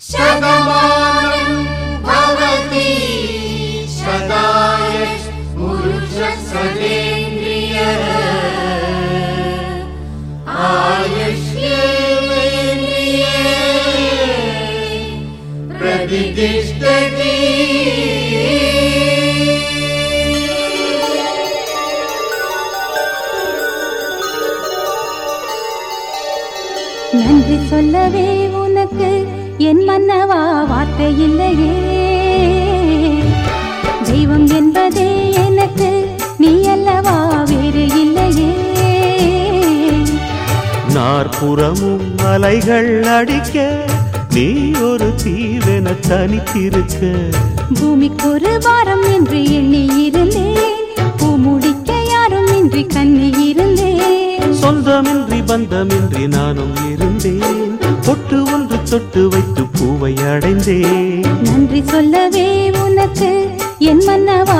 शतमानं भवति शताय पुरुषसदेन्द्रिय आयुष्येवेन्द्रिये प्रतिष्ठति நன்றி சொல்லவே உனக்கு என் மன்னவா வார்த்தை இல்லையே. தெய்வம் என்பதே எனக்கு நீ அல்லவா வேறு இல்லையே. நாற்புறமும் அலைகள் அடிக்க நீ ஒரு தீவென தனித்திருக்க. பூமிக்கு ஒரு வாரம் என்று எண்ணி இருந்தேன். பூ முடிக்க யாரும் இன்றி கண்ணி இருந்தேன். சொந்தமின்றி பந்தமின்றி நானும் இருந்தேன். பொட்டு ஒன்று தொட்டு வைத்து பூவை அடைந்தே நன்றி சொல்லவே உனக்கு என் மன்னவா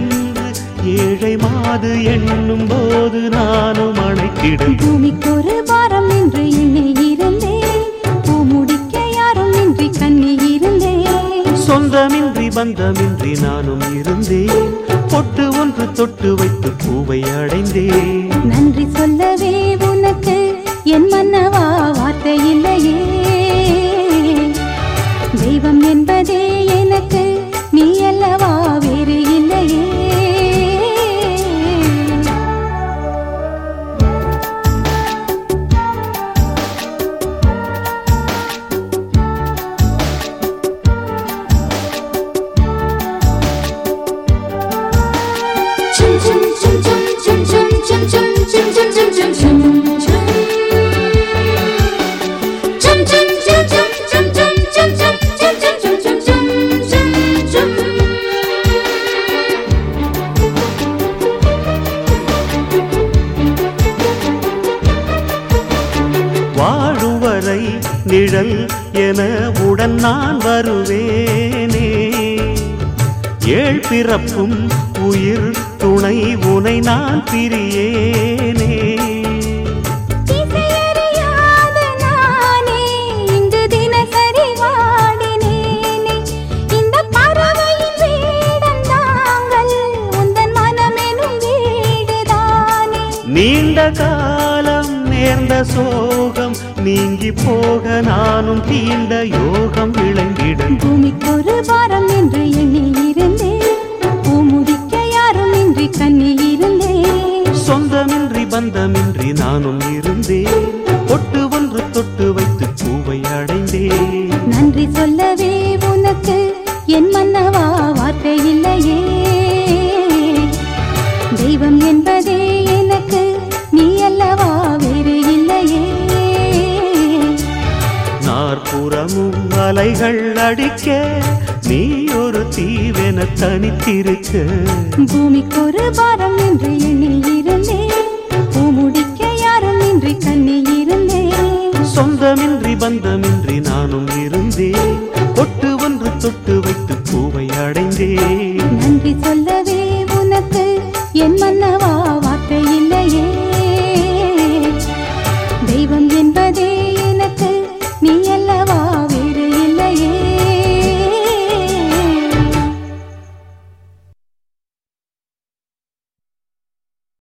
ஏழை மாது எண்ணும் போது நானும் அணைக்கிடும் பூமிக்கு ஒரு வாரம் என்று எண்ணி இருந்தேன் பூ முடிக்க யாரும் இன்றி கண்ணி இருந்தேன் சொந்தமின்றி பந்தமின்றி நானும் இருந்தேன். பொட்டு ஒன்று தொட்டு வைத்து பூவை அடைந்தேன். வரை நிழல் என உடன் நான் வருவேனே. ஏழ் பிறப்பும் உயிர் துணை உனை நான் பிரியேனே. நீண்ட காலம் நேர்ந்த சோகம் நீங்கி போக நானும் தீண்ட யோகம் விளங்கிடும் பூமிக்கு ஒரு வாரம் என்று எண்ணி இருந்தேன் முடிக்க யாரும் இன்றி கண்ணி இருந்தேன் சொந்தமின்றி பந்தமின்றி நானும் இருந்தேன் பொட்டு ஒன்று தொட்டு வைத்து பூவை அடைந்தேன் நன்றி சொல்லவே உனக்கு என் மன்னவா வார்த்தை இல்லையே. தெய்வம் என்பதே அலைகள் அடிக்க நீ ஒரு தீவென தனித்திருக்க பூமிக்கு ஒரு வாரம் என்று எண்ணி இருந்தேன் பூ முடிக்க யாரும் இன்றி கண்ணி இருந்தேன் சொந்தமின்றி பந்தமின்றி நானும் இருந்தேன் பொட்டு ஒன்று தொட்டு வைத்து பூவை அடைந்தேன் நன்றி சொல்லவே உனக்கு என் மன்னவா